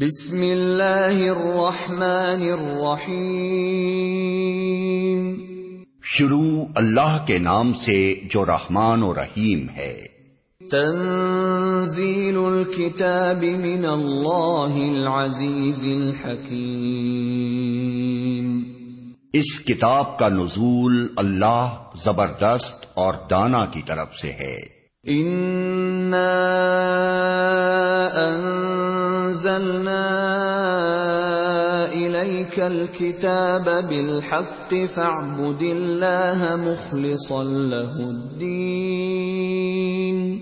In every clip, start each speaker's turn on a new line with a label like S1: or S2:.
S1: بسم اللہ الرحمن الرحیم۔
S2: شروع اللہ کے نام سے جو رحمان و رحیم ہے۔
S1: تنزیل الكتاب من اللہ العزیز الحکیم۔
S2: اس کتاب کا نزول اللہ زبردست اور دانا کی طرف سے ہے۔
S1: انزلنا الیک الكتاب بالحق فاعبد اللہ مخلصا له الدین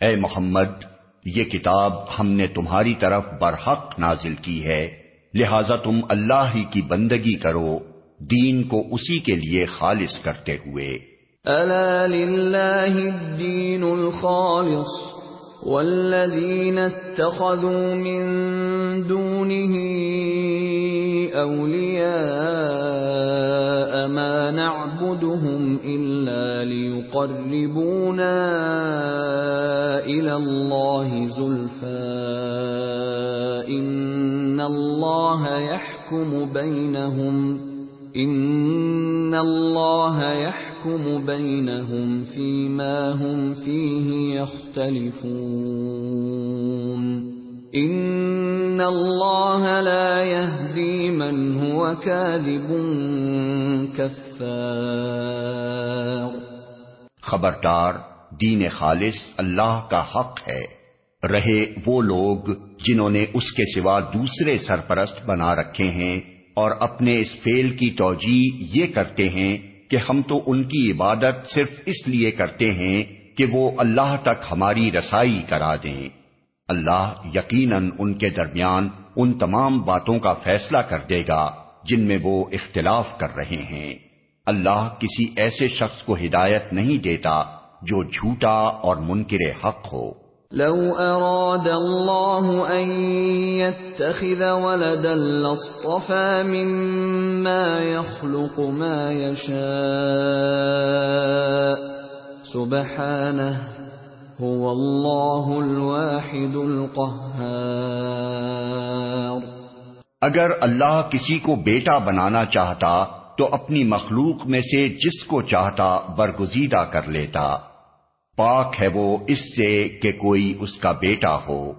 S2: اے محمد، یہ کتاب ہم نے تمہاری طرف برحق نازل کی ہے۔ لہذا تم اللہ ہی کی بندگی کرو، دین کو اسی کے لیے خالص کرتے ہوئے۔
S1: الا للہ الدین الخالص والذین اتخذوا من دونه اولیاء ما نعبدهم الا ليقربونا الى الله زلفا ان الله يحكم بينهم ان اللہ يحكم بينهم فيما هم فيه يختلفون ان اللہ لا يهدي من هو كاذب كفار
S2: خبردار، دین خالص اللہ کا حق ہے۔ رہے وہ لوگ جنہوں نے اس کے سوا دوسرے سرپرست بنا رکھے ہیں۔ اور اپنے اس فیل کی توجہ یہ کرتے ہیں کہ ہم تو ان کی عبادت صرف اس لیے کرتے ہیں کہ وہ اللہ تک ہماری رسائی کرا دیں۔ اللہ یقیناً ان کے درمیان ان تمام باتوں کا فیصلہ کر دے گا جن میں وہ اختلاف کر رہے ہیں۔ اللہ کسی ایسے شخص کو ہدایت نہیں دیتا جو جھوٹا اور منکر حق ہو۔
S1: لو اراد الله ان يتخذ ولدا لاصطفى مما يخلق ما يشاء. سبحانه هو الله الواحد القهار.
S2: اگر اللہ کسی کو بیٹا بنانا چاہتا تو اپنی مخلوق میں سے جس کو چاہتا برگزیدہ کر لیتا۔ پاک ہے وہ اس سے کہ کوئی اس کا بیٹا ہو۔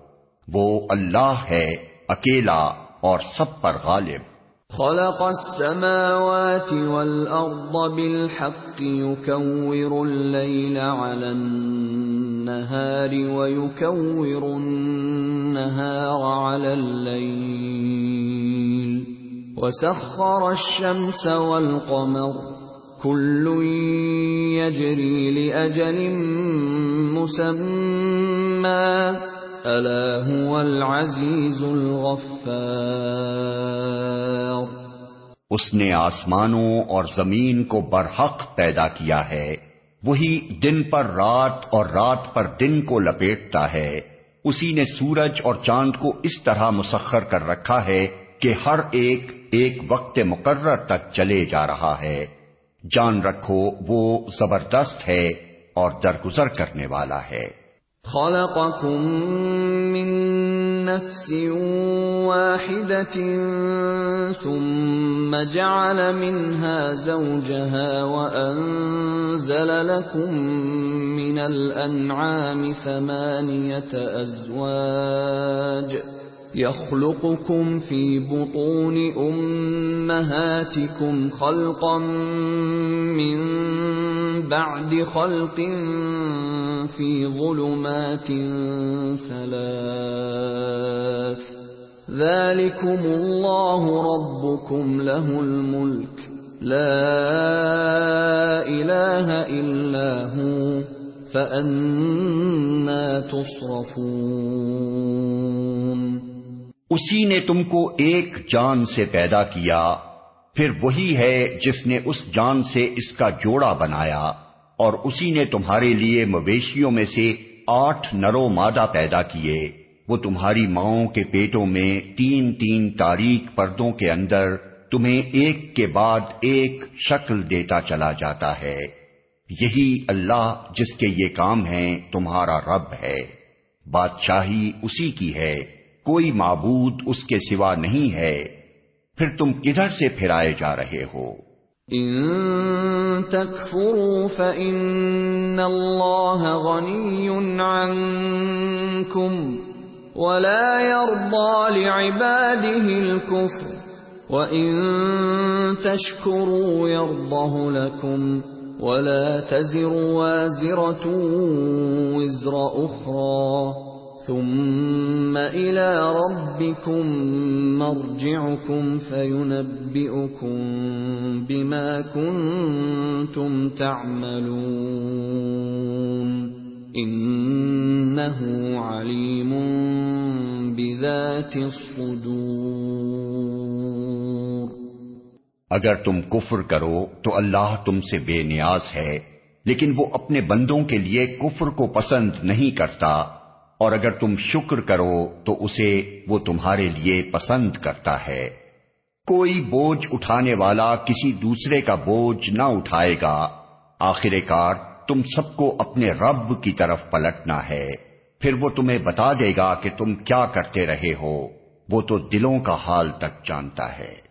S2: وہ اللہ ہے، اکیلا اور سب پر غالب۔
S1: خلق السماوات والأرض بالحق يكور الليل على النهار ويكور النهار على الليل وسخر الشمس والقمر کل يجري لأجل مسمى. الا هو العزیز الغفار.
S2: اس نے آسمانوں اور زمین کو برحق پیدا کیا ہے. وہی دن پر رات اور رات پر دن کو لپیٹتا ہے. اسی نے سورج اور چاند کو اس طرح مسخر کر رکھا ہے کہ ہر ایک ایک وقت مقرر تک چلے جا رہا ہے۔ جان رکھو وہ زبردست ہے اور درگزر کرنے والا ہے۔
S1: خلقكم من نفس واحدة ثم جعل منها زوجها وأنزل لكم من الأنعام ثمانية أزواج۔ يخلقكم في بطون امهاتكم خلقا من بعد خلق في ظلمات ثلاث. ذلكم الله ربكم له الملك. لا اله الا هو. فأنا تصرفون.
S2: اسی نے تم کو ایک جان سے پیدا کیا، پھر وہی ہے جس نے اس جان سے اس کا جوڑا بنایا، اور اسی نے تمہارے لیے مویشیوں میں سے آٹھ نرو مادہ پیدا کیے۔ وہ تمہاری ماؤں کے پیٹوں میں تین تین تاریخ پردوں کے اندر تمہیں ایک کے بعد ایک شکل دیتا چلا جاتا ہے۔ یہی اللہ جس کے یہ کام ہیں تمہارا رب ہے۔ بادشاہی اسی کی ہے۔ کوئی معبود اس کے سوا نہیں ہے۔ پھر تم کدھر سے پھرائے جا رہے ہو؟
S1: ان تکفروا فإن اللہ غنی عنکم ولا يرضى لعباده الكفر وَإِن تَشْكُرُوا يَرْضَهُ لَكُمْ وَلَا تَزِرُ وَازِرَةٌ وِزْرَ أُخْرَى ثُمَّ إِلَى رَبِّكُمْ مَرْجِعُكُمْ فَيُنَبِّئُكُم بِمَا كُنتُمْ تَعْمَلُونَ إِنَّهُ عَلِيمٌ بِذَاتِ الصُّدُورِ
S2: اگر تم کفر کرو تو اللہ تم سے بے نیاز ہے، لیکن وہ اپنے بندوں کے لیے کفر کو پسند نہیں کرتا۔ اور اگر تم شکر کرو تو اسے وہ تمہارے لیے پسند کرتا ہے۔ کوئی بوجھ اٹھانے والا کسی دوسرے کا بوجھ نہ اٹھائے گا۔ آخر کار تم سب کو اپنے رب کی طرف پلٹنا ہے۔ پھر وہ تمہیں بتا دے گا کہ تم کیا کرتے رہے ہو۔ وہ تو دلوں کا حال تک جانتا ہے۔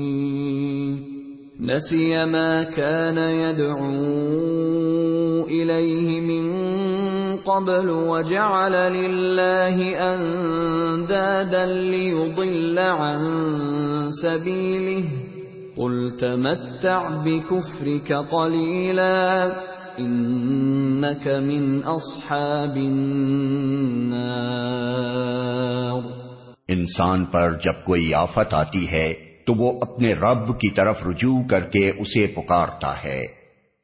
S1: نسي ما كان يدعو إليه من قبل وجعل لله أندادا ليضل عن سبيله. قل تمتع بكفرك قليلا، إنك من أصحاب النار.
S2: انسان پر جب کوئی آفت آتی ہے تو وہ اپنے رب کی طرف رجوع کر کے اسے پکارتا ہے۔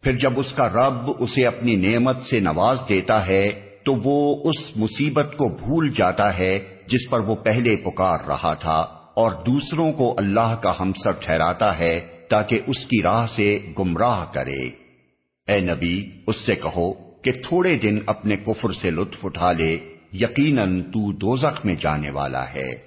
S2: پھر جب اس کا رب اسے اپنی نعمت سے نواز دیتا ہے، تو وہ اس مصیبت کو بھول جاتا ہے جس پر وہ پہلے پکار رہا تھا۔ اور دوسروں کو اللہ کا ہمسر ٹھہراتا ہے تاکہ اس کی راہ سے گمراہ کرے۔ اے نبی، اس سے کہو کہ تھوڑے دن اپنے کفر سے لطف اٹھا لے، یقیناً تو دوزخ میں جانے والا ہے۔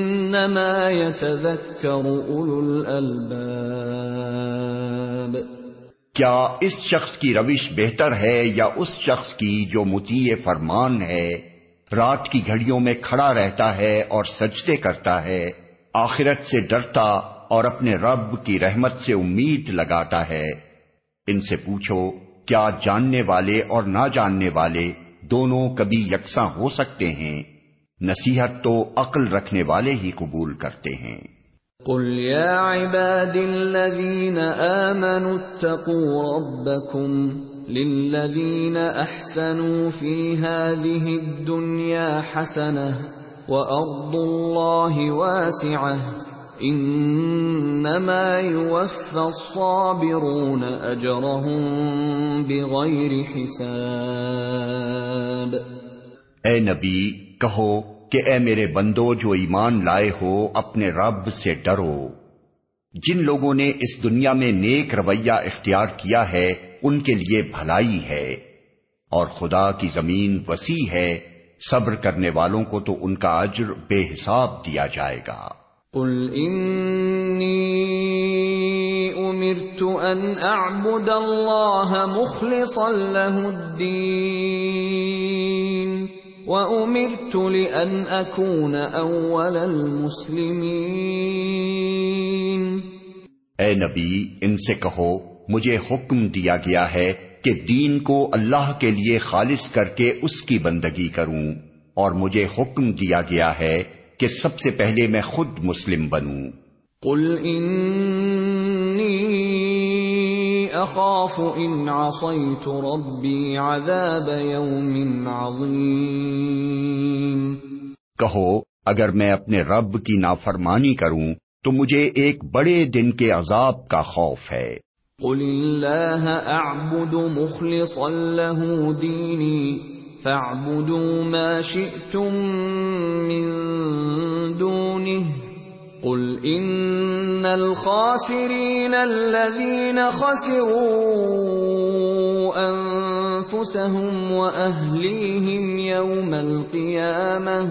S1: انما يتذكر اولو الالباب
S2: کیا اس شخص کی روش بہتر ہے یا اس شخص کی جو مطیع فرمان ہے؟ رات کی گھڑیوں میں کھڑا رہتا ہے اور سجدے کرتا ہے، آخرت سے ڈرتا اور اپنے رب کی رحمت سے امید لگاتا ہے۔ ان سے پوچھو، کیا جاننے والے اور نہ جاننے والے دونوں کبھی یکساں ہو سکتے ہیں؟ نصیحت تو عقل رکھنے والے ہی قبول کرتے ہیں۔
S1: قل يا عباد الذين آمنوا اتقوا ربكم للذين أحسنوا في هذه الدنيا حسنة وأرض الله واسعة إنما يوفى الصابرون أجرهم بغير حساب
S2: اے نبی کہو کہ اے میرے بندو جو ایمان لائے ہو، اپنے رب سے ڈرو۔ جن لوگوں نے اس دنیا میں نیک رویہ اختیار کیا ہے، ان کے لیے بھلائی ہے۔ اور خدا کی زمین وسیع ہے، صبر کرنے والوں کو تو ان کا اجر بے حساب دیا جائے گا۔
S1: قل انی امرت ان اعبد اللہ مخلصا له الدین وَأُمِرْتُ لِأَنْ أَكُونَ أَوَّلَ الْمُسْلِمِينَ
S2: اے نبی ان سے کہو مجھے حکم دیا گیا ہے کہ دین کو اللہ کے لیے خالص کر کے اس کی بندگی کروں اور مجھے حکم دیا گیا ہے کہ سب سے پہلے میں خود مسلم بنوں۔
S1: قل انی اخاف ان عصيت ربي عذاب يوم عظيم۔
S2: کہو اگر میں اپنے رب کی نافرمانی کروں تو مجھے ایک بڑے دن کے عذاب کا خوف ہے۔
S1: قل اللہ اعبد مخلصا له دینی فاعبدوا ما شئتم من دونه قل ان الخاسرين الذين خسروا انفسهم واهليهم يوم القيامه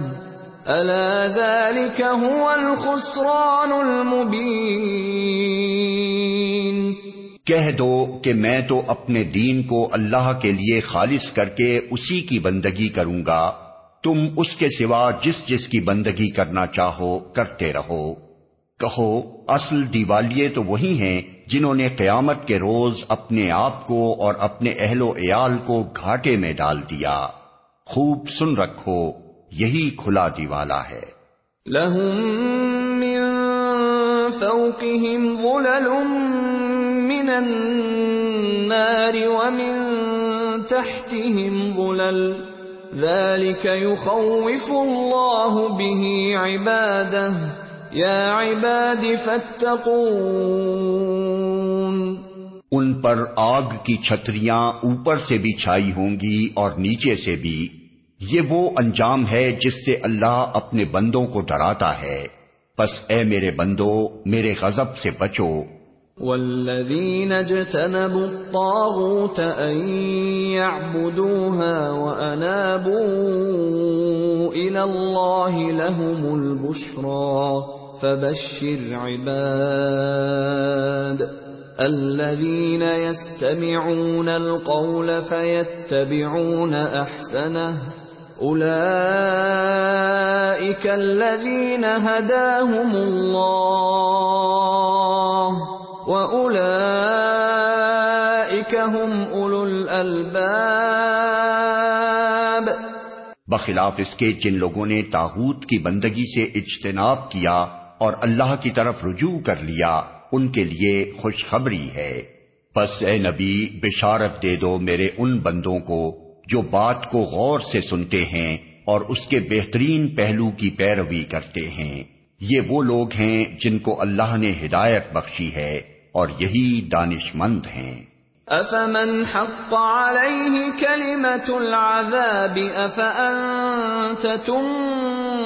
S1: الا ذلك هو الخسران المبين
S2: کہہ دو کہ میں تو اپنے دین کو اللہ کے لیے خالص کر کے اسی کی بندگی کروں گا۔ تم اس کے سوا جس جس کی بندگی کرنا چاہو، کرتے رہو۔ کہو، اصل دیوالیے تو وہی ہیں جنہوں نے قیامت کے روز اپنے آپ کو اور اپنے اہل و عیال کو گھاٹے میں ڈال دیا۔ خوب سن رکھو، یہی کھلا دیوالا ہے۔
S1: لهم من فوقهم ظلل من النار ومن تحتهم ظلل ذلك يخوف الله به عباده۔ يا عباد فاتقون.
S2: ان پر آگ کی چھتریاں اوپر سے بھی چھائی ہوں گی اور نیچے سے بھی۔ یہ وہ انجام ہے جس سے اللہ اپنے بندوں کو ڈراتا ہے۔ بس اے میرے بندو میرے غضب سے بچو۔
S1: والذين اجتنبوا الطاغوت أن يعبدوها وأنابوا إلى الله لهم البشرى۔ فبشر عباد الذين يستمعون القول فيتبعون أحسنه أولئك الذين هداهم الله واولئك هم اولو الالباب
S2: بخلاف اس کے جن لوگوں نے تاحود کی بندگی سے اجتناب کیا اور اللہ کی طرف رجوع کر لیا، ان کے لیے خوشخبری ہے۔ بس اے نبی، بشارت دے دو میرے ان بندوں کو جو بات کو غور سے سنتے ہیں اور اس کے بہترین پہلو کی پیروی کرتے ہیں۔ یہ وہ لوگ ہیں جن کو اللہ نے ہدایت بخشی ہے اور یہی دانش مند ہیں۔
S1: افمن حق عليه كلمة العذاب، افانت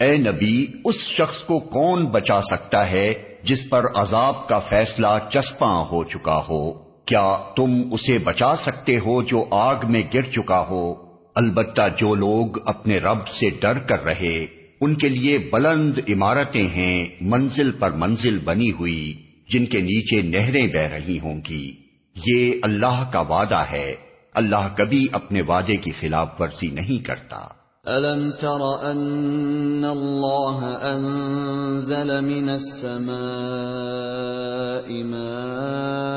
S2: اے نبی، اس شخص کو کون بچا سکتا ہے جس پر عذاب کا فیصلہ چسپاں ہو چکا ہو؟ کیا تم اسے بچا سکتے ہو جو آگ میں گر چکا ہو؟ البتہ جو لوگ اپنے رب سے ڈر کر رہے، ان کے لیے بلند عمارتیں ہیں، منزل پر منزل بنی ہوئی، جن کے نیچے نہریں بہ رہی ہوں گی۔ یہ اللہ کا وعدہ ہے۔ اللہ کبھی اپنے وعدے کی خلاف ورزی نہیں کرتا۔
S1: أَلَمْ تَرَ أَنَّ اللَّهَ أَنزَلَ مِنَ السَّمَاءِ مَاءً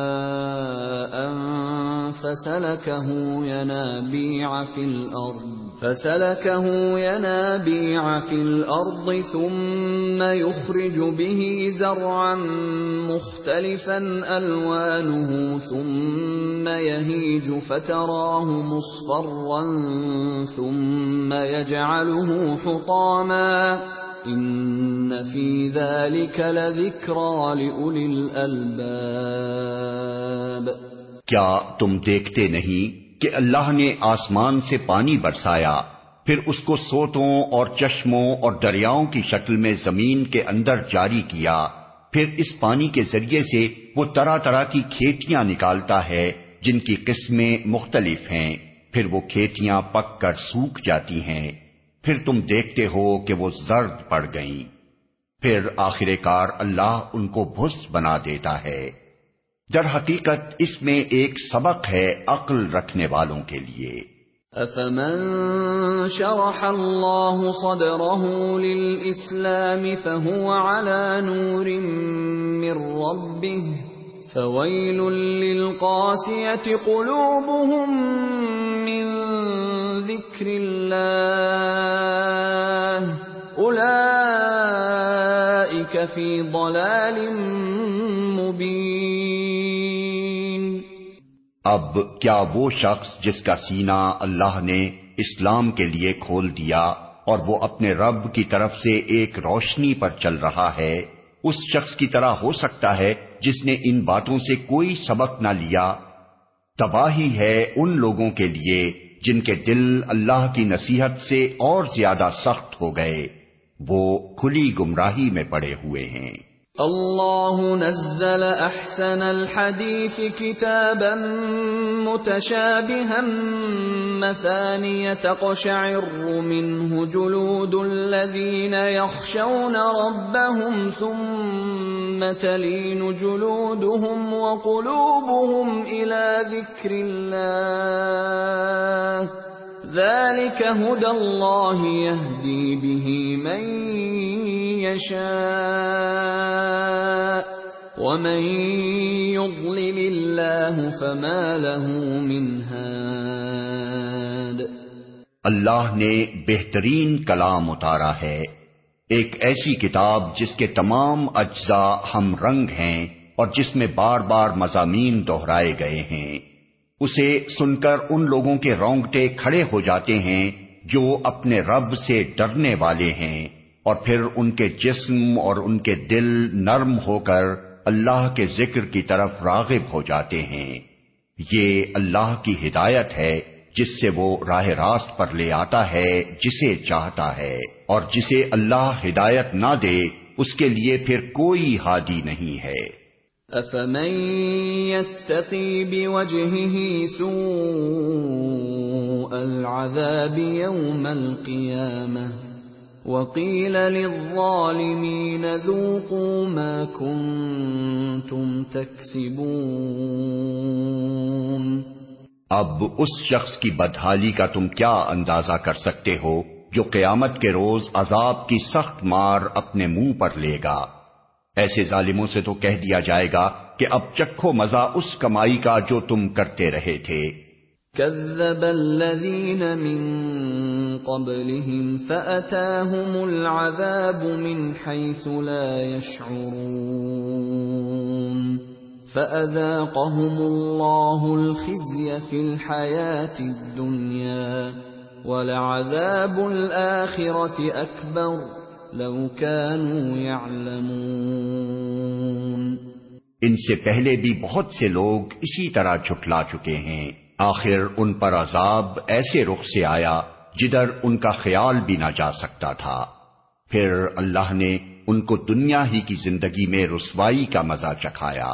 S1: فَسَلَكَهُ يَنَابِيعَ فِي الْأَرْضِ فسلكه ينابيع في الأرض ثم يخرج به زرعا مختلفا ألوانه ثم يهيج فتراه مصفرا ثم يجعله حطاما إن في ذلك لذكرى لأولي الألباب
S2: کیا تم دیکھتے نہیں؟ کہ اللہ نے آسمان سے پانی برسایا، پھر اس کو سوتوں اور چشموں اور دریاؤں کی شکل میں زمین کے اندر جاری کیا۔ پھر اس پانی کے ذریعے سے وہ طرح طرح کی کھیتیاں نکالتا ہے، جن کی قسمیں مختلف ہیں۔ پھر وہ کھیتیاں پک کر سوکھ جاتی ہیں۔ پھر تم دیکھتے ہو کہ وہ زرد پڑ گئیں۔ پھر آخر کار اللہ ان کو بھس بنا دیتا ہے۔ در حقیقت اس میں ایک سبق ہے عقل رکھنے والوں کے لیے۔
S1: افمن شرح الله صدره للاسلام فهو على نور من ربه فويل للقاسيه قلوبهم من ذكر الله اولئك في ضلال
S2: اب کیا وہ شخص جس کا سینہ اللہ نے اسلام کے لیے کھول دیا اور وہ اپنے رب کی طرف سے ایک روشنی پر چل رہا ہے، اس شخص کی طرح ہو سکتا ہے جس نے ان باتوں سے کوئی سبق نہ لیا۔ تباہی ہے ان لوگوں کے لیے جن کے دل اللہ کی نصیحت سے اور زیادہ سخت ہو گئے۔ وہ کھلی گمراہی میں پڑے ہوئے ہیں۔
S1: الله نزل احسن الحديث كتابا متشابها مثانية تقشعر منه جلود الذين يخشون ربهم ثم تلين جلودهم وقلوبهم الى ذكر الله ذلك هدى الله يهدي به من يشاء ومن يضلل الله فما له من هاد
S2: اللہ نے بہترین کلام اتارا ہے۔ ایک ایسی کتاب جس کے تمام اجزاء ہم رنگ ہیں اور جس میں بار بار مضامین دوہرائے گئے ہیں۔ اسے سن کر ان لوگوں کے رونگٹے کھڑے ہو جاتے ہیں جو اپنے رب سے ڈرنے والے ہیں اور پھر ان کے جسم اور ان کے دل نرم ہو کر اللہ کے ذکر کی طرف راغب ہو جاتے ہیں۔ یہ اللہ کی ہدایت ہے جس سے وہ راہ راست پر لے آتا ہے جسے چاہتا ہے اور جسے اللہ ہدایت نہ دے اس کے لیے پھر کوئی ہادی نہیں ہے۔
S1: افمن يتقي بوجهه سوء العذاب يوم القيامة وقيل للظالمين ذوقوا ما كنتم تكسبون
S2: اب اس شخص کی بدحالی کا تم کیا اندازہ کر سکتے ہو جو قیامت کے روز عذاب کی سخت مار اپنے منہ پر لے گا؟ ایسے ظالموں سے تو کہہ دیا جائے گا کہ اب چکھو مزہ اس کمائی کا جو تم کرتے رہے تھے۔
S1: كذب الذين من قبلهم فأتاهم العذاب من حيث لا يشعرون فأذاقهم الله الخزي في الحياة الدنيا ولعذاب الآخرة أكبر۔ لو كانوا يعلمون۔
S2: ان سے پہلے بھی بہت سے لوگ اسی طرح جھٹلا چکے ہیں۔ آخر ان پر عذاب ایسے رخ سے آیا جدھر ان کا خیال بھی نہ جا سکتا تھا۔ پھر اللہ نے ان کو دنیا ہی کی زندگی میں رسوائی کا مزہ چکھایا۔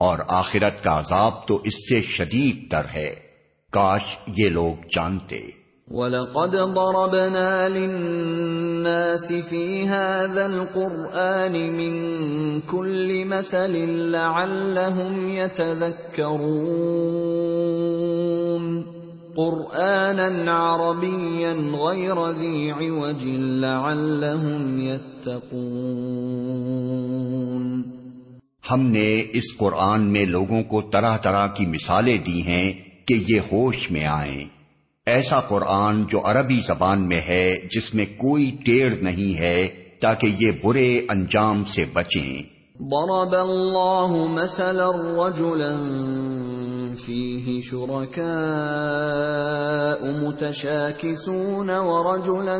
S2: اور آخرت کا عذاب تو اس سے شدید تر ہے۔ کاش یہ لوگ جانتے۔
S1: وَلَقَدْ ضَرَبْنَا لِلنَّاسِ فِي هَذَا الْقُرْآنِ مِنْ كُلِّ مَثَلٍ لَعَلَّهُمْ يَتَذَكَّرُونَ قُرْآنًا عَرَبِيًّا غَيْرَ ذِي عِوَجٍ لَعَلَّهُمْ يَتَّقُونَ
S2: ہم نے اس قرآن میں لوگوں کو طرح طرح کی مثالیں دی ہیں کہ یہ ہوش میں آئیں۔ ایسا قرآن جو عربی زبان میں ہے جس میں کوئی ٹیڑھ نہیں ہے تاکہ یہ برے انجام سے بچیں۔
S1: ضرب الله مثلا رجلا فيه شركاء متشاكسون ورجلا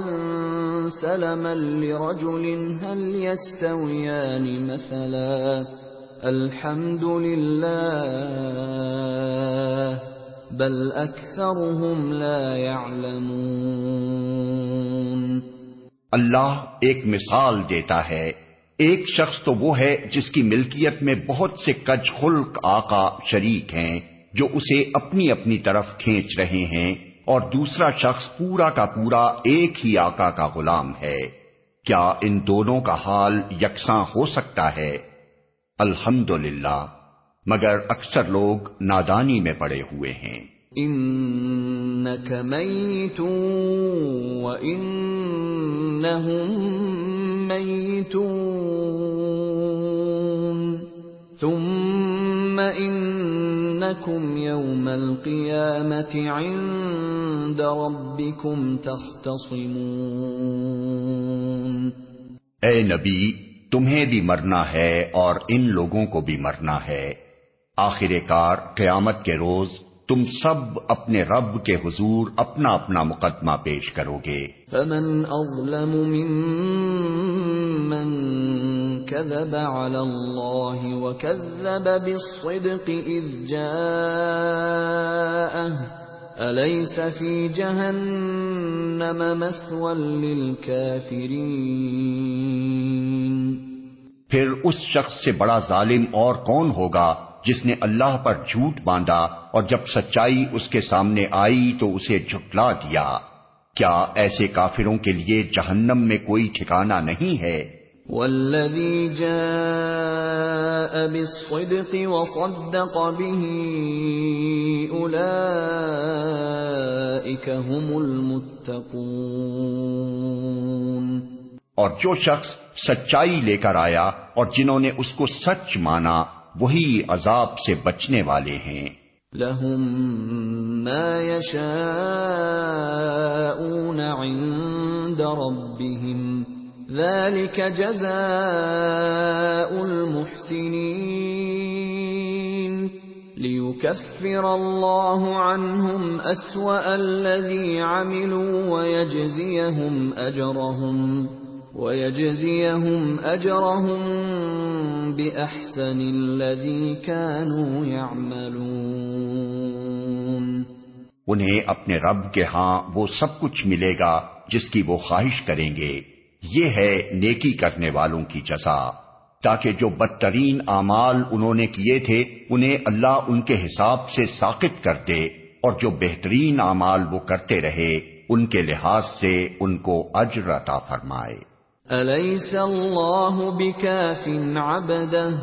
S1: سلما لرجل هل يستويان مثلا الحمد لله بل اکثرهم لا يعلمون۔
S2: اللہ ایک مثال دیتا ہے۔ ایک شخص تو وہ ہے جس کی ملکیت میں بہت سے کج خلق آقا شریک ہیں جو اسے اپنی اپنی طرف کھینچ رہے ہیں اور دوسرا شخص پورا کا پورا ایک ہی آقا کا غلام ہے۔ کیا ان دونوں کا حال یکساں ہو سکتا ہے؟ الحمد مگر اکثر لوگ نادانی میں پڑے ہوئے ہیں۔
S1: انك ميت وانهم ميتون ثم انكم يوم القيامه عند ربكم تختصمون
S2: اے نبی تمہیں بھی مرنا ہے اور ان لوگوں کو بھی مرنا ہے۔ آخر کار قیامت کے روز تم سب اپنے رب کے حضور اپنا اپنا مقدمہ پیش کرو گے۔
S1: فمن اظلم ممن كذب على الله وكذب بالصدق اذ جاءه اليس في جهنم مثوى للكافرين۔
S2: پھر اس شخص سے بڑا ظالم اور کون ہوگا جس نے اللہ پر جھوٹ باندھا اور جب سچائی اس کے سامنے آئی تو اسے جھٹلا دیا۔ کیا ایسے کافروں کے لیے جہنم میں کوئی ٹھکانہ نہیں ہے؟
S1: والذی جاء بالصدق وصدق به اولئیک هم المتقون۔
S2: اور جو شخص سچائی لے کر آیا اور جنہوں نے اس کو سچ مانا وہی عذاب سے بچنے والے ہیں۔
S1: لهم ما يشاءون عند ربهم ذلك جزاء المحسنين ليكفر الله عنهم أسوأ الذي عملوا ويجزيهم أجرهم وَيَجْزِيَهُمْ أَجْرَهُمْ بِأَحْسَنِ الَّذِي كَانُوا يَعْمَلُونَ
S2: انہیں اپنے رب کے ہاں وہ سب کچھ ملے گا جس کی وہ خواہش کریں گے۔ یہ ہے نیکی کرنے والوں کی جزا۔ تاکہ جو بدترین اعمال انہوں نے کیے تھے، انہیں اللہ ان کے حساب سے ساقت کر دے۔ اور جو بہترین اعمال وہ کرتے رہے، ان کے لحاظ سے ان کو اجر عطا فرمائے۔
S1: أليس الله بكاف عبده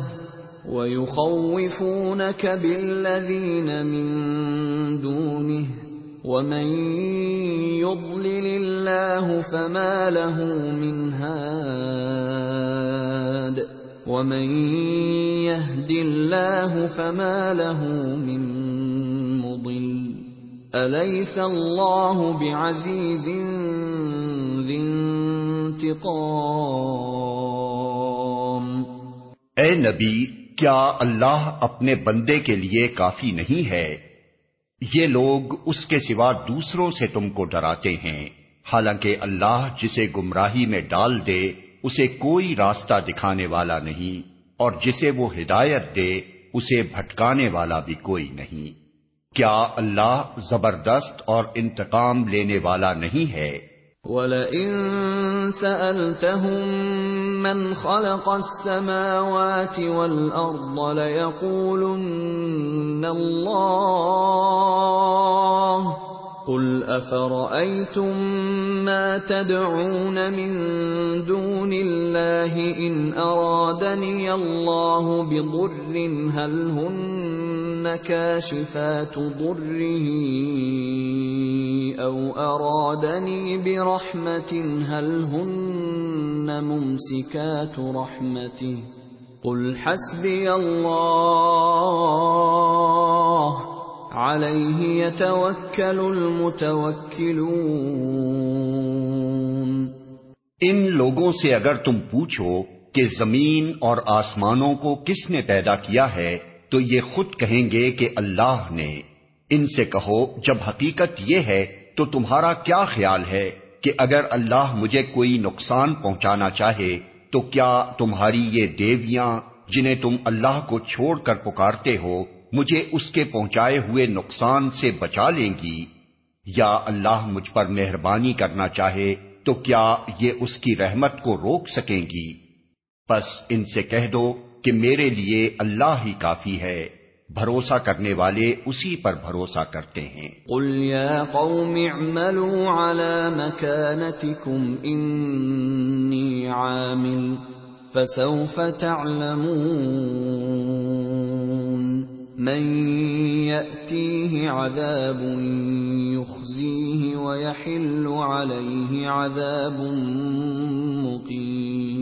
S1: ويخوفونك بالذين من دونه ومن يضلل الله فما له من هاد ومن يهد الله فما له من أليس الله بعزيز ذي
S2: اے نبی، کیا اللہ اپنے بندے کے لیے کافی نہیں ہے؟ یہ لوگ اس کے سوا دوسروں سے تم کو ڈراتے ہیں۔ حالانکہ اللہ جسے گمراہی میں ڈال دے، اسے کوئی راستہ دکھانے والا نہیں، اور جسے وہ ہدایت دے، اسے بھٹکانے والا بھی کوئی نہیں۔ کیا اللہ زبردست اور انتقام لینے والا نہیں ہے؟
S1: وَلَئِن سَأَلْتَهُم مَّنْ خَلَقَ السَّمَاوَاتِ وَالْأَرْضَ لَيَقُولُنَّ اللَّهُ قُلْ أَفَرَأَيْتُم مَّا تَدْعُونَ مِن دُونِ اللَّهِ إِنْ أَرَادَنِيَ اللَّهُ بِضُرٍّ هَلْ هُنَّ كاشفات ضره كَاشِفَاتُ ضُرِّهِ أَوْ أَرَادَنِي بِرَحْمَةٍ، هَلْ هُنَّ مُمْسِكَاتُ رَحْمَتِهِ؟ قُلْ حَسْبِيَ اللَّهُ. علیہ
S2: ان لوگوں سے اگر تم پوچھو کہ زمین اور آسمانوں کو کس نے پیدا کیا ہے تو یہ خود کہیں گے کہ اللہ نے۔ ان سے کہو، جب حقیقت یہ ہے، تو تمہارا کیا خیال ہے کہ اگر اللہ مجھے کوئی نقصان پہنچانا چاہے، تو کیا تمہاری یہ دیویاں، جنہیں تم اللہ کو چھوڑ کر پکارتے ہو، مجھے اس کے پہنچائے ہوئے نقصان سے بچا لیں گی؟ یا اللہ مجھ پر مہربانی کرنا چاہے، تو کیا یہ اس کی رحمت کو روک سکیں گی؟ بس ان سے کہہ دو۔ کہ میرے لیے اللہ ہی کافی ہے، بھروسہ کرنے والے اسی پر بھروسہ کرتے ہیں۔
S1: قل یا قوم اعملوا على مكانتكم انی عامل، فسوف تعلمون، من يأتيه عذاب يخزيه ويحل عليه عذاب مقيم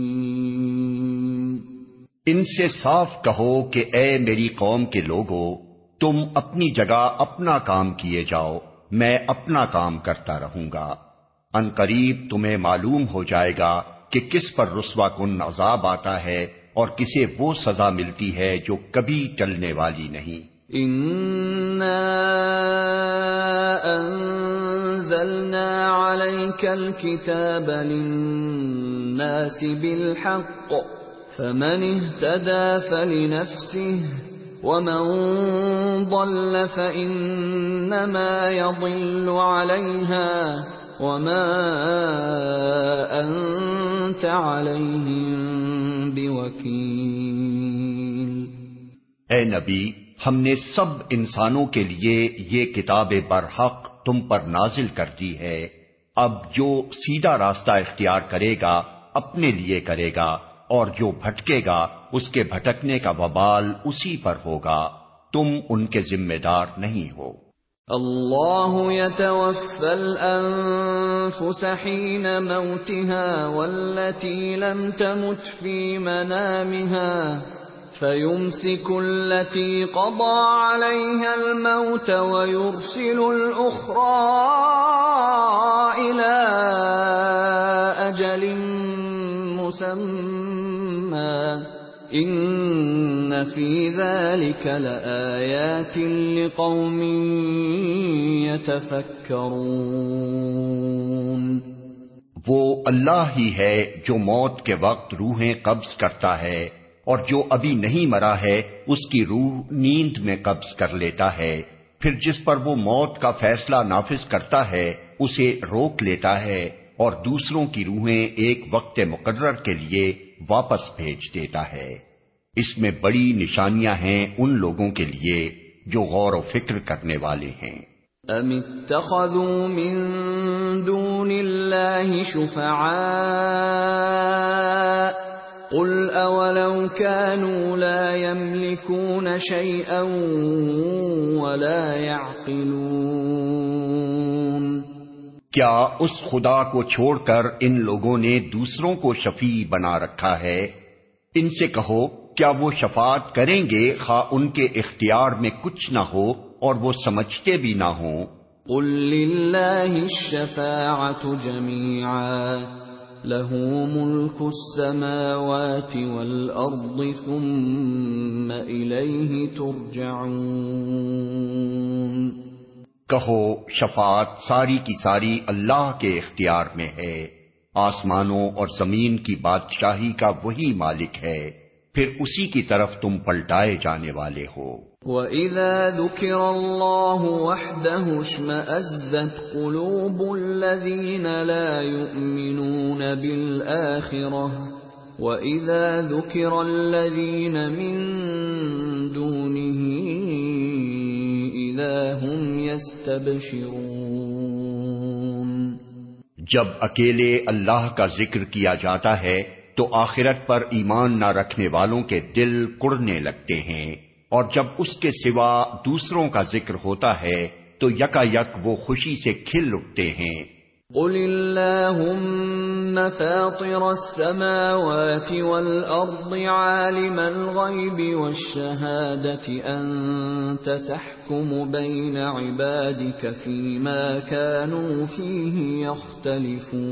S2: ان سے صاف کہو کہ اے میری قوم کے لوگو، تم اپنی جگہ اپنا کام کیے جاؤ، میں اپنا کام کرتا رہوں گا۔ ان قریب تمہیں معلوم ہو جائے گا کہ کس پر رسوا کن عذاب آتا ہے اور کسے وہ سزا ملتی ہے جو کبھی ٹلنے والی نہیں۔
S1: انزلنا عليك الكتاب للناس بالحق فمن اهتدى فلنفسه، ومن ضل فإنما يضل عليها، وما أنت عليهم بوكيل۔
S2: اے نبی، ہم نے سب انسانوں کے لیے یہ کتاب برحق تم پر نازل کر دی ہے۔ اب جو سیدھا راستہ اختیار کرے گا، اپنے لیے کرے گا۔ اور جو بھٹکے گا، اس کے بھٹکنے کا وبال اسی پر ہوگا۔ تم ان کے ذمہ دار نہیں ہو۔
S1: اللہ يتوفى الانفس حين موتها والتي لم تمت في منامها فيمسك التي قضى عليها الموت ويرسل الاخرى الى اجل مسمى ان فی ذلك لآیات لقوم يتفکرون
S2: وہ اللہ ہی ہے جو موت کے وقت روحیں قبض کرتا ہے اور جو ابھی نہیں مرا ہے، اس کی روح نیند میں قبض کر لیتا ہے۔ پھر جس پر وہ موت کا فیصلہ نافذ کرتا ہے، اسے روک لیتا ہے اور دوسروں کی روحیں ایک وقت مقرر کے لیے واپس بھیج دیتا ہے۔ اس میں بڑی نشانیاں ہیں ان لوگوں کے لیے جو غور و فکر کرنے والے ہیں۔
S1: ام اتخذوا من دون اللہ شفعاء قل اولو كانوا لا يملكون شيئا ولا يعقلون
S2: کیا اس خدا کو چھوڑ کر ان لوگوں نے دوسروں کو شفیع بنا رکھا ہے؟ ان سے کہو، کیا وہ شفاعت کریں گے؟ خواہ ان کے اختیار میں کچھ نہ ہو اور وہ سمجھتے بھی نہ ہوں۔
S1: قل للہ الشفاعت جميعا۔ له ملك السماوات والارض ثم الیہ ترجعون۔
S2: کہو شفاعت ساری کی ساری اللہ کے اختیار میں ہے۔ آسمانوں اور زمین کی بادشاہی کا وہی مالک ہے۔ پھر اسی کی طرف تم پلٹائے جانے والے ہو۔
S1: وَإِذَا ذُكِرَ اللَّهُ وَحْدَهُ اشْمَأَزَّتْ قُلُوبُ الَّذِينَ لَا يُؤْمِنُونَ بِالْآخِرَةِ وَإِذَا ذُكِرَ الَّذِينَ مِن دُونِهِ اذا هم يستبشرون
S2: جب اکیلے اللہ کا ذکر کیا جاتا ہے تو آخرت پر ایمان نہ رکھنے والوں کے دل کڑنے لگتے ہیں۔ اور جب اس کے سوا دوسروں کا ذکر ہوتا ہے تو یکا یک وہ خوشی سے کھل اٹھتے ہیں۔
S1: قل اللهم فاطر السماوات والأرض عالم الغيب والشهادة أنت تحكم بين عبادك فيما كانوا فيه يختلفون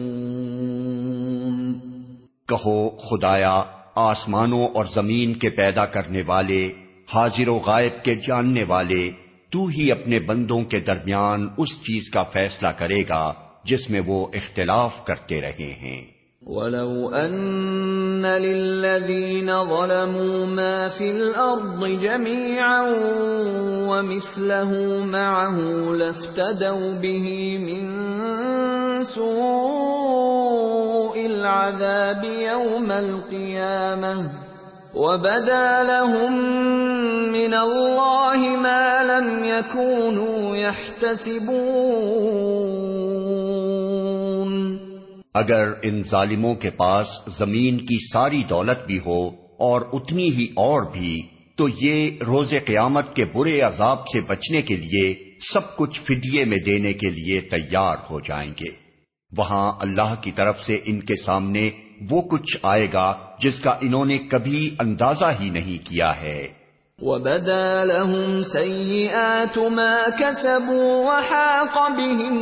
S2: کہو، خدایا، آسمانوں اور زمین کے پیدا کرنے والے، حاضر و غائب کے جاننے والے، تو ہی اپنے بندوں کے درمیان اس چیز کا فیصلہ کرے گا۔ جس میں وہ اختلاف کرتے رہے ہیں۔
S1: وَلَوْ أَنَّ لِلَّذِينَ ظَلَمُوا مَا فِي الْأَرْضِ جَمِيعًا وَمِثْلَهُ مَعَهُ لَافْتَدَوْا بِهِ مِن سُوءِ الْعَذَابِ يَوْمَ الْقِيَامَةِ وَبَدَا لَهُم مِّنَ اللَّهِ مَا لَمْ يَكُونُوا يَحْتَسِبُونَ
S2: اگر ان ظالموں کے پاس زمین کی ساری دولت بھی ہو اور اتنی ہی اور بھی، تو یہ روز قیامت کے برے عذاب سے بچنے کے لیے سب کچھ فدیے میں دینے کے لیے تیار ہو جائیں گے۔ وہاں اللہ کی طرف سے ان کے سامنے وہ کچھ آئے گا جس کا انہوں نے کبھی اندازہ ہی نہیں کیا ہے۔
S1: وَبَدَا لَهُمْ سَيِّئَاتُ مَا كَسَبُوا وَحَاقَ بِهِمْ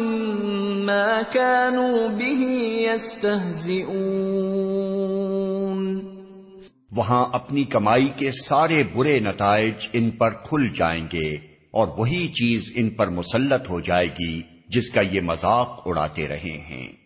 S1: مَا كَانُوا بِهِ يَسْتَهْزِئُونَ
S2: وہاں اپنی کمائی کے سارے برے نتائج ان پر کھل جائیں گے اور وہی چیز ان پر مسلط ہو جائے گی جس کا یہ مذاق اڑاتے رہے ہیں۔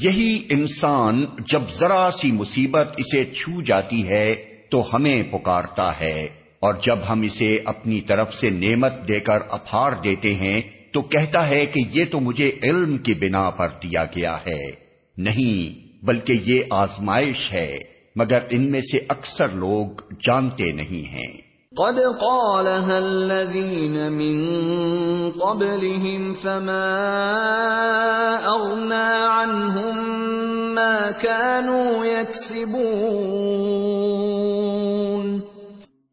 S2: یہی انسان جب ذرا سی مصیبت اسے چھو جاتی ہے تو ہمیں پکارتا ہے۔ اور جب ہم اسے اپنی طرف سے نعمت دے کر اپھار دیتے ہیں تو کہتا ہے کہ یہ تو مجھے علم کی بنا پر دیا گیا ہے۔ نہیں، بلکہ یہ آزمائش ہے، مگر ان میں سے اکثر لوگ جانتے نہیں ہیں۔
S1: قد قالها الذين من قبلهم فما اغنى عنهم ما كانوا يكسبون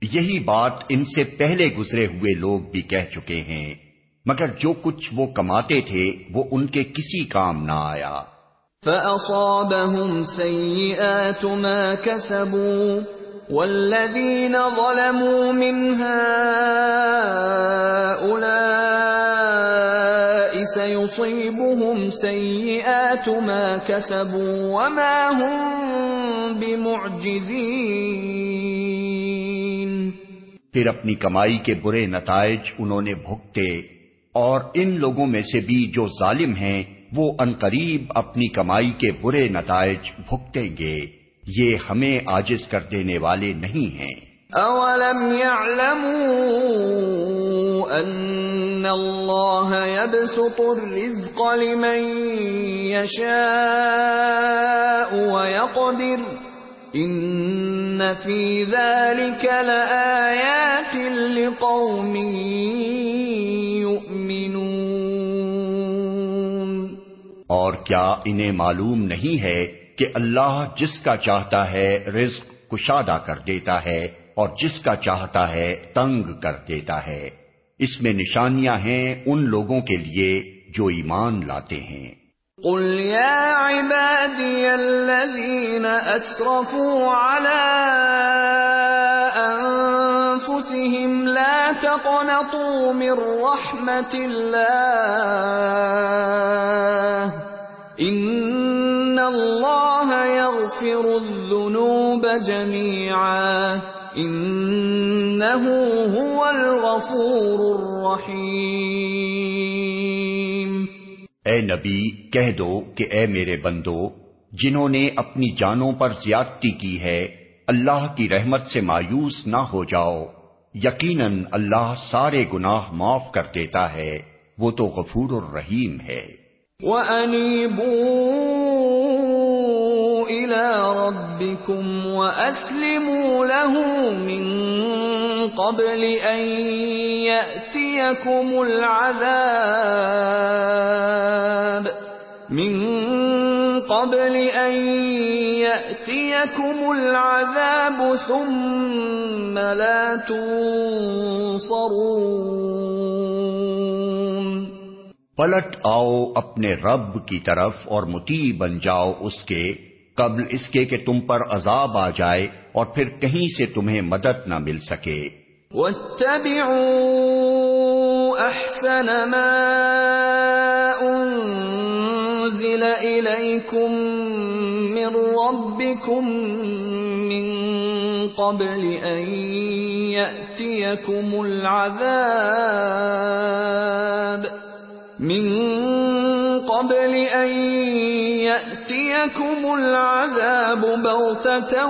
S2: یہی بات ان سے پہلے گزرے ہوئے لوگ بھی کہہ چکے ہیں مگر جو کچھ وہ کماتے تھے وہ ان کے کسی کام نہ آیا۔
S1: فَأَصَابَهُمْ سَيِّئَاتُ مَا كَسَبُوا۔ والذین ظلموا من هؤلاء سيصيبهم سيئات ما كسبوا وما هم بمعجزين
S2: پھر اپنی کمائی کے برے نتائج انہوں نے بھگتے اور ان لوگوں میں سے بھی جو ظالم ہیں وہ انقریب اپنی کمائی کے برے نتائج بھگتیں گے۔ یہ ہمیں آجز کر دینے والے نہیں ہیں۔
S1: اولم يعلموا ان اللہ يبسط الرزق لمن يشاء ويقدر ان فی ذلك لآیات لقوم یؤمنون
S2: اور کیا انہیں معلوم نہیں ہے کہ اللہ جس کا چاہتا ہے رزق کشادہ کر دیتا ہے اور جس کا چاہتا ہے تنگ کر دیتا ہے۔ اس میں نشانیاں ہیں ان لوگوں کے لیے جو ایمان لاتے ہیں۔
S1: قل يا عبادي الذين اسرفوا على انفسهم لا تقنطوا من رحمه الله اللہ یغفر الذنوب جميعا انه هو الغفور الرحیم
S2: اے نبی کہہ دو کہ اے میرے بندو جنہوں نے اپنی جانوں پر زیادتی کی ہے اللہ کی رحمت سے مایوس نہ ہو جاؤ۔ یقیناً اللہ سارے گناہ معاف کر دیتا ہے۔ وہ تو غفور الرحیم ہے۔
S1: وَأَنِيبُوا رَبِّكُمْ وَأَسْلِمُوا لَهُ مِن قَبْلِ أَن يَأْتِيَكُمُ الْعَذَابُ مِن قَبْلِ أَن يَأْتِيَكُمُ الْعَذَابُ ثُمَّ لَا تُنصَرُونَ
S2: پلٹ آؤ اپنے رب کی طرف اور متی بن جاؤ اس کے قبل اس کے کہ تم پر عذاب آ جائے اور پھر کہیں سے تمہیں مدد نہ مل سکے۔
S1: واتبعوا احسن ما انزل اليكم من ربكم من قبل ان ياتيكم العذاب من قبل ان یأتیکم ياتيكم العذاب بغته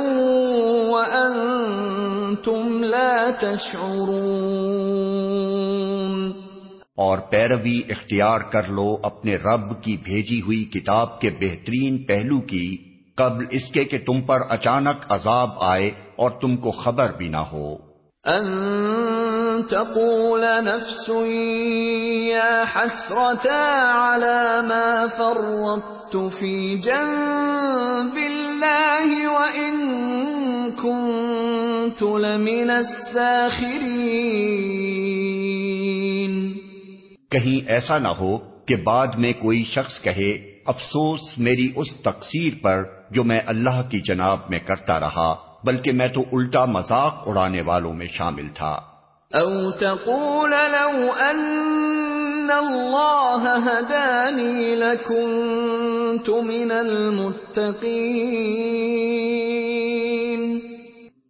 S1: وانتم لا تشعرون
S2: اور پیروی اختیار کر لو اپنے رب کی بھیجی ہوئی کتاب کے بہترین پہلو کی، قبل اس کے کہ تم پر اچانک عذاب آئے اور تم کو خبر بھی نہ ہو۔
S1: ان تقول نفس يا حسرتا على ما فرطت في جنب الله وإن كنت لمن الساخرين
S2: کہیں ایسا نہ ہو کہ بعد میں کوئی شخص کہے، افسوس میری اس تقسیر پر جو میں اللہ کی جناب میں کرتا رہا۔ بلکہ میں تو الٹا مذاق اڑانے والوں میں شامل تھا۔
S1: او تقول لو ان اللہ هدانی لکنت من المتقین۔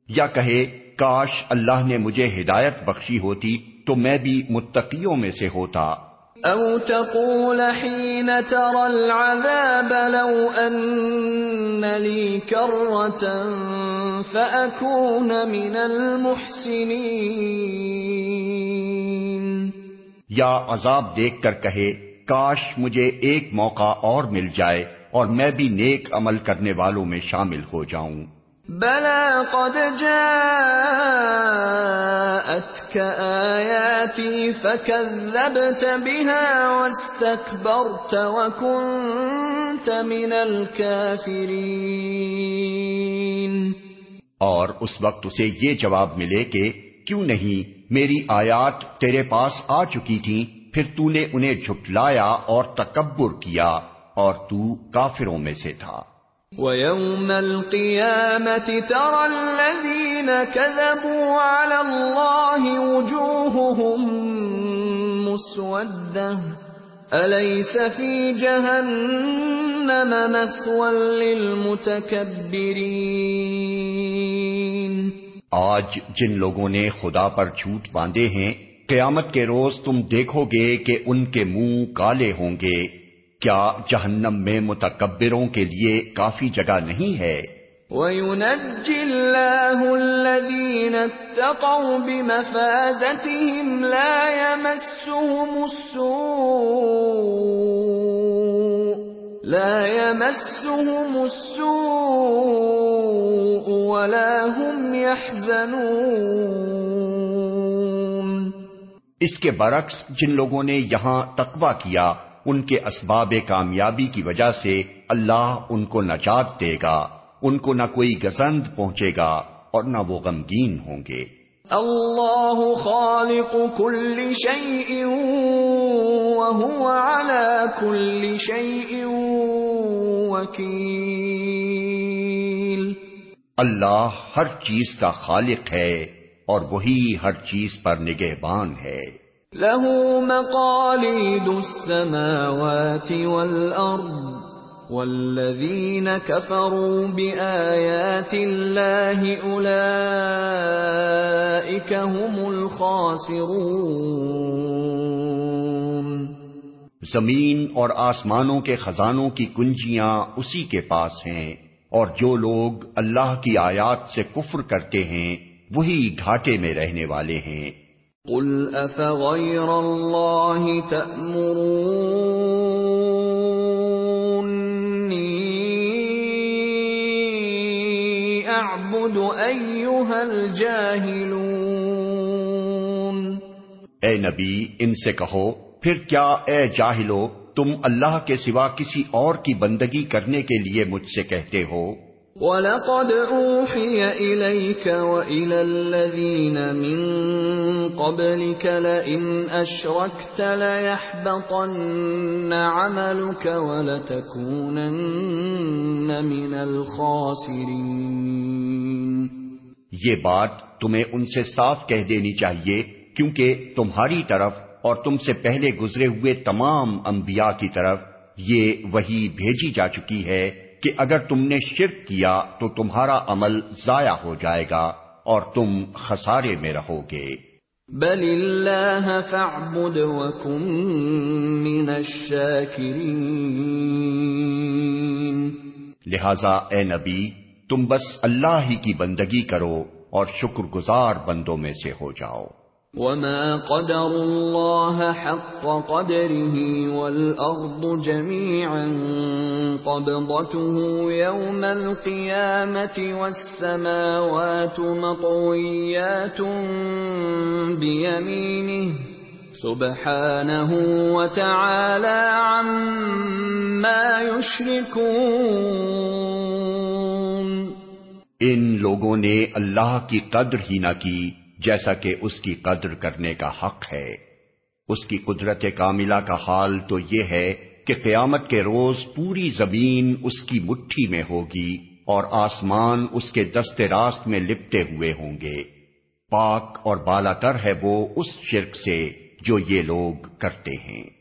S2: یا کہے کاش اللہ نے مجھے ہدایت بخشی ہوتی تو میں بھی متقیوں میں سے ہوتا۔
S1: او تقول حين ترى العذاب لو ان لي كرة فأكون من المحسنين
S2: یا عذاب دیکھ کر کہے، کاش مجھے ایک موقع اور مل جائے اور میں بھی نیک عمل کرنے والوں میں شامل ہو جاؤں۔
S1: بلا قد جاءتك آياتي فكذبت بها واستكبرت وكنت من الكافرين
S2: اور اس وقت اسے یہ جواب ملے کہ کیوں نہیں میری آیات تیرے پاس آ چکی تھی پھر تو نے انہیں جھٹلایا اور تکبر کیا اور تو کافروں میں سے تھا۔
S1: وَيَوْمَ الْقِيَامَةِ تَرَى الَّذِينَ كَذَبُوا عَلَى اللَّهِ وُجُوهُهُمْ مُسْوَدَّةٌ أَلَيْسَ فِي جَهَنَّمَ مَثْوًى لِّلْمُتَكَبِّرِينَ
S2: آج جن لوگوں نے خدا پر جھوٹ باندھے ہیں، قیامت کے روز تم دیکھو گے کہ ان کے منہ کالے ہوں گے۔ کیا جہنم میں متکبروں کے لیے کافی جگہ نہیں ہے؟
S1: وَيُنَجِّ اللَّهُ الَّذِينَ اتَّقَوْا بِمَفَازَتِهِمْ لَا يَمَسُّهُمُ السُّوءُ لَا يَمَسُّهُمُ السُّوءُ وَلَا هُمْ يَحْزَنُونَ
S2: اس کے برعکس جن لوگوں نے یہاں تقوی کیا ان کے اسباب کامیابی کی وجہ سے اللہ ان کو نجات دے گا ان کو نہ کوئی گزند پہنچے گا اور نہ وہ غمگین ہوں گے۔
S1: اللہ خالق كل شيء وهو على كل شيء وكيل
S2: اللہ ہر چیز کا خالق ہے اور وہی ہر چیز پر نگہبان ہے۔
S1: له مقاليد السماوات والأرض والذين كفروا بآيات الله أولئك هم الخاسرون.
S2: زمین اور آسمانوں کے خزانوں کی کنجیاں اسی کے پاس ہیں اور جو لوگ اللہ کی آیات سے کفر کرتے ہیں، وہی گھاٹے میں رہنے والے ہیں۔
S1: قل افغیر اللہ تأمرونی اعبد ایوہ الجاہلون
S2: اے نبی، ان سے کہو، پھر کیا اے جاہلو، تم اللہ کے سوا کسی اور کی بندگی کرنے کے لیے مجھ سے کہتے ہو؟
S1: وَلَقَدْ أُوحِيَ إِلَيْكَ وَإِلَى الَّذِينَ مِن قَبْلِكَ لَئِنْ أَشْرَكْتَ لَيَحْبَطَنَّ عَمَلُكَ وَلَتَكُونَنَّ مِنَ الْخَاسِرِينَ۔
S2: یہ بات تمہیں ان سے صاف کہہ دینی چاہیے، کیونکہ تمہاری طرف اور تم سے پہلے گزرے ہوئے تمام انبیاء کی طرف یہ وہی بھیجی جا چکی ہے۔ کہ اگر تم نے شرک کیا تو تمہارا عمل ضائع ہو جائے گا اور تم خسارے میں رہو گے۔
S1: بل اللہ فاعبد وکن من الشاکرین
S2: لہذا اے نبی تم بس اللہ ہی کی بندگی کرو اور شکر گزار بندوں میں سے ہو جاؤ۔
S1: وما قدر الله حق قدره والأرض جميعا قبضته يوم القيامة والسماوات مطويات بيمينه سبحانه وتعالى عما يشركون
S2: ان لوگوں نے اللہ کی قدر ہی نہ کی جیسا کہ اس کی قدر کرنے کا حق ہے۔ اس کی قدرت کاملہ کا حال تو یہ ہے کہ قیامت کے روز پوری زمین اس کی مٹھی میں ہوگی اور آسمان اس کے دست راست میں لپٹے ہوئے ہوں گے۔ پاک اور بالا تر ہے وہ اس شرک سے جو یہ لوگ کرتے ہیں۔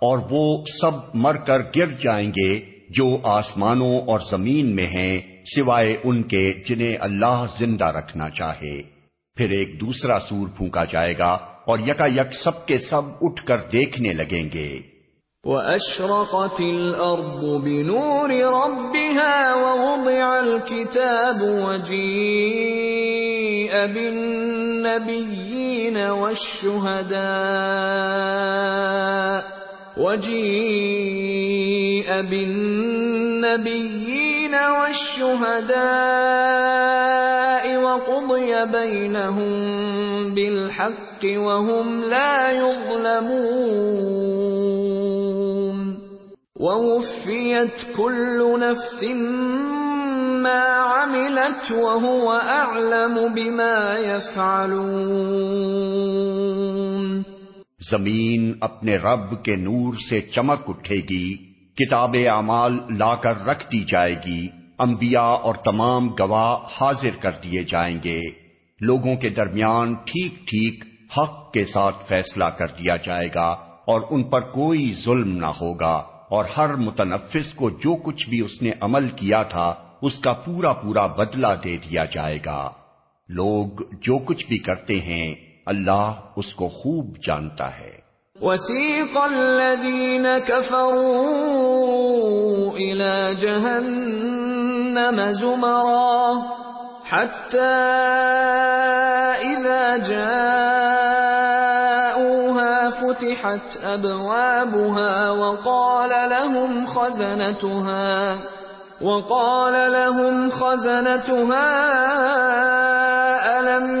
S2: اور وہ سب مر کر گر جائیں گے جو آسمانوں اور زمین میں ہیں، سوائے ان کے جنہیں اللہ زندہ رکھنا چاہے۔ پھر ایک دوسرا سور پھونکا جائے گا اور یکا یک سب کے سب اٹھ کر دیکھنے لگیں گے۔
S1: وَأَشْرَقَتِ الْأَرْضُ بِنُورِ رَبِّهَا وَوُضِعَ الْكِتَابُ وَجِيءَ بِالنَّبِيِّينَ وَالشُّهَدَاءِ وجيء بالنبيين والشهداء وقضي بينهم بالحق وهم لا يظلمون ووفيت كل نفس ما عملت وهو أعلم بما يفعلون
S2: زمین اپنے رب کے نور سے چمک اٹھے گی، کتاب اعمال لا کر رکھ دی جائے گی، انبیاء اور تمام گواہ حاضر کر دیے جائیں گے۔ لوگوں کے درمیان ٹھیک ٹھیک حق کے ساتھ فیصلہ کر دیا جائے گا اور ان پر کوئی ظلم نہ ہوگا اور ہر متنفس کو جو کچھ بھی اس نے عمل کیا تھا، اس کا پورا پورا بدلہ دے دیا جائے گا۔ لوگ جو کچھ بھی کرتے ہیں اللہ اس کو خوب جانتا ہے۔
S1: وسيق الذين كفروا إلى جهنم زمرا حتى إذا جاءوها فتحت أبوابها وقال لهم خزنتها وقال لهم خزنتها ألم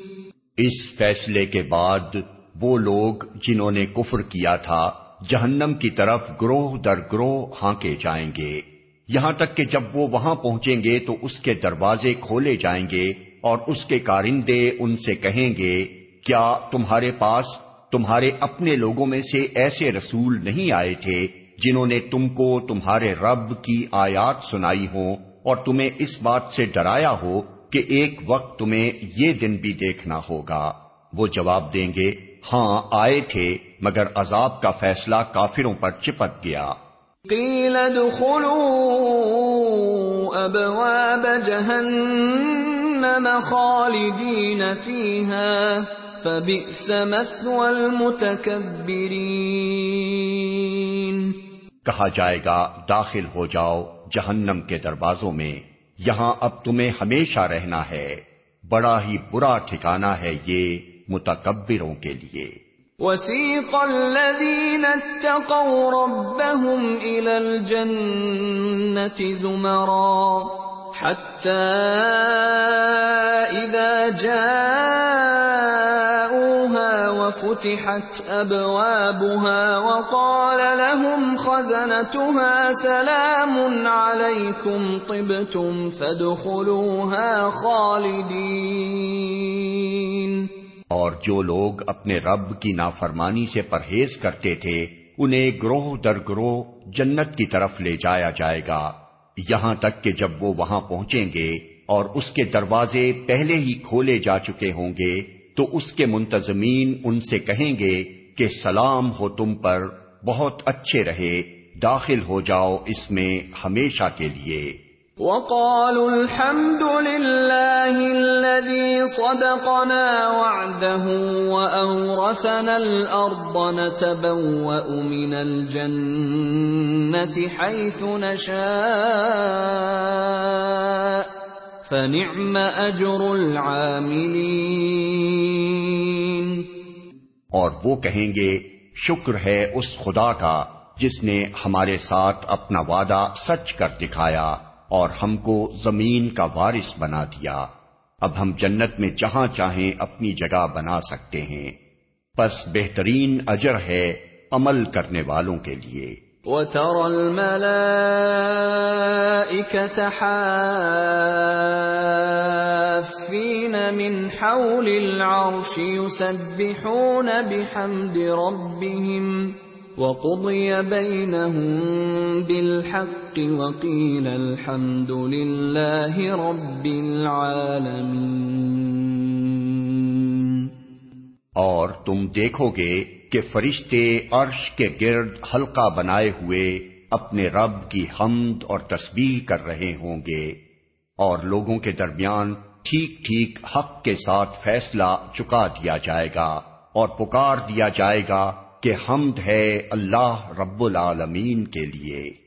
S2: اس فیصلے کے بعد وہ لوگ جنہوں نے کفر کیا تھا، جہنم کی طرف گروہ در گروہ ہانکے جائیں گے۔ یہاں تک کہ جب وہ وہاں پہنچیں گے تو اس کے دروازے کھولے جائیں گے اور اس کے کارندے ان سے کہیں گے، کیا تمہارے پاس، تمہارے اپنے لوگوں میں سے ایسے رسول نہیں آئے تھے جنہوں نے تم کو تمہارے رب کی آیات سنائی ہوں اور تمہیں اس بات سے ڈرایا ہو کہ ایک وقت تمہیں یہ دن بھی دیکھنا ہوگا۔ وہ جواب دیں گے ہاں آئے تھے مگر عذاب کا فیصلہ کافروں پر چپک گیا۔
S1: قیل ابواب جہنم خالدین فبئس مثوى المتکبرین۔
S2: کہا جائے گا داخل ہو جاؤ جہنم کے دروازوں میں۔ یہاں اب تمہیں ہمیشہ رہنا ہے۔ بڑا ہی برا ٹھکانہ ہے یہ متکبروں کے لیے۔
S1: وسيق الذين اتقوا ربهم إلى الجنة زمرا حتى إذا جاءوها وفتحت أبوابها وقال لهم خزنتها سلام عليكم طبتم فادخلوها خالدين.
S2: اور جو لوگ اپنے رب کی نافرمانی سے پرہیز کرتے تھے، انہیں گروہ در گروہ جنت کی طرف لے جایا جائے گا۔ یہاں تک کہ جب وہ وہاں پہنچیں گے اور اس کے دروازے پہلے ہی کھولے جا چکے ہوں گے تو اس کے منتظمین ان سے کہیں گے کہ سلام ہو تم پر، بہت اچھے رہے، داخل ہو جاؤ اس میں ہمیشہ کے لیے۔
S1: وقالوا الحمد لله الذي صدقنا وعده وأورثنا الأرض نتبوأ من الجنة حيث نشاء. فنعم أجر العاملين
S2: اور وہ کہیں گے، شکر ہے اس خدا کا جس نے ہمارے ساتھ اپنا وعدہ سچ کر دکھایا اور ہم کو زمین کا وارث بنا دیا۔ اب ہم جنت میں جہاں چاہیں اپنی جگہ بنا سکتے ہیں۔ پس بہترین اجر ہے عمل کرنے والوں کے لیے۔
S1: وَتَرَى الْمَلَائِكَةَ حَافِّينَ مِنْ حَوْلِ الْعَرْشِ يُسَبِّحُونَ بِحَمْدِ رَبِّهِمْ وقضي بينهم بالحق وقيل الحمد لله رب العالمين
S2: اور تم دیکھو گے کہ فرشتے عرش کے گرد حلقہ بنائے ہوئے اپنے رب کی حمد اور تسبیح کر رہے ہوں گے اور لوگوں کے درمیان ٹھیک ٹھیک حق کے ساتھ فیصلہ چکا دیا جائے گا اور پکار دیا جائے گا کہ حمد ہے اللہ رب العالمین کے لیے۔